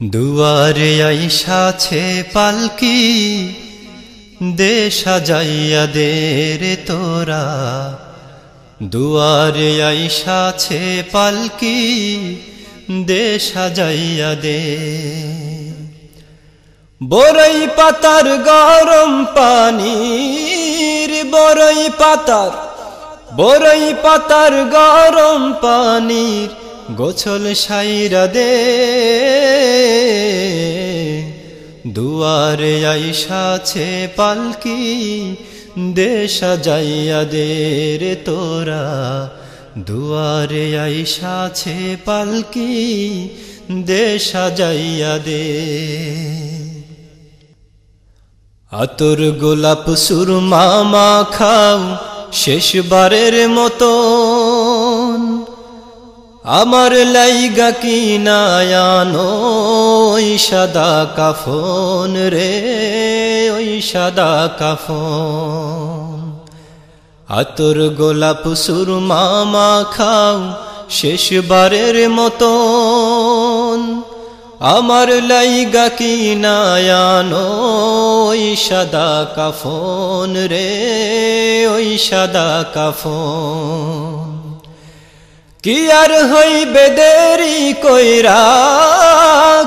দুয়ারে আইসাছে পালকি দে সাজাইয়া দে রে তোরা। দুয়ারে আইসাছে পালকি দে সাজাইয়া দে। বরই পাতার গরম পানির, বরই পাতার বরই পাতার গরম পানির গোছল সাইরা দে। দুয়ারে আইসাছে পালকি দে সাজাইয়া দে রে তোরা। দুয়ারে আইসাছে পালকি দে সাজাইয়া দে। আতর গোলাপ সুরমা খাও শেষবারের মতন আমার লাইগা কি নায়ানো ওই সাদা কাফন রে, ওই সাদা কাফন। আতর গোলাপ সুরমা মা খাও শেষবারের মতন। আমার লাইগা কি নায়ানো ওই সাদা কাফন রে, ওই সাদা কাফন। কি আর হইবে দেরি কইরা?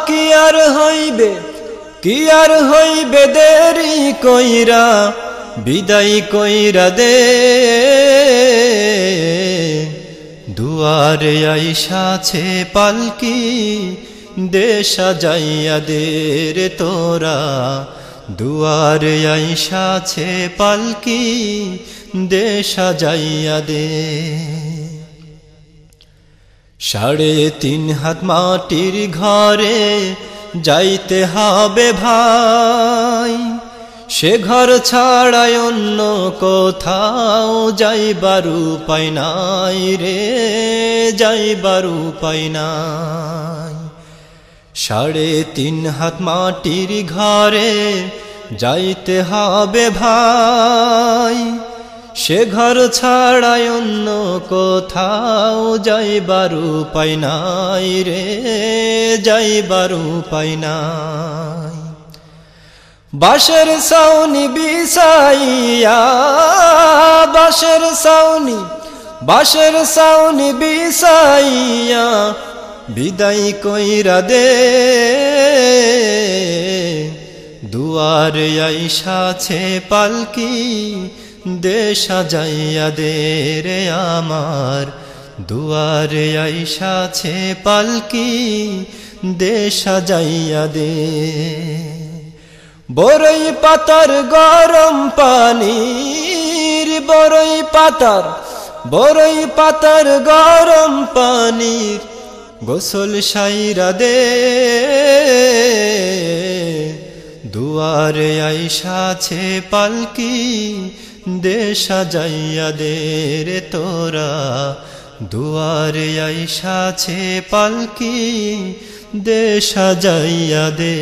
কি আর হইবে? কি আর হইবে দেরি কইরা? বিদায় কইরা দে। দুয়ারে আইসাছে পালকি দে সাজাইয়া দে রে তোরা। দুয়ারে আইসাছে পালকি দে সাজাইয়া দে। সাড়ে তিন হাত মাটির ঘরে যাইতে হবে ভাই। সে ঘর ছাড়ায় অন্য কোথাও যাইবার উপায় নাই রে, যাইবার উপায় নাই। সাড়ে তিন হাত মাটির ঘরে যাইতে হবে ভাই। সে ঘর ছাড়ায় অন্য কোথাও যাইবার উপায় নাই রে, যাইবার উপায় নাই। বাসের সাউনি বিসাইয়া বাসের সাউনি বাসের সাউনি বিসাইয়া বিদায় কইরা দে। দুয়ারে আইসাছে পালকি দে সাজাইয়া দে রে আমার। দুয়ারে আইসাছে পালকি দে সাজাইয়া দে। বরই পাতার গরম পানির, বরই পাতার বরই পাতার গরম পানির, গোসল সাইরা দে। দুয়ারে আইসাছে পালকি দে সাজাইয়া দে রে তোরা। দুয়ারে আইসাছে পালকি দে সাজাইয়া দে।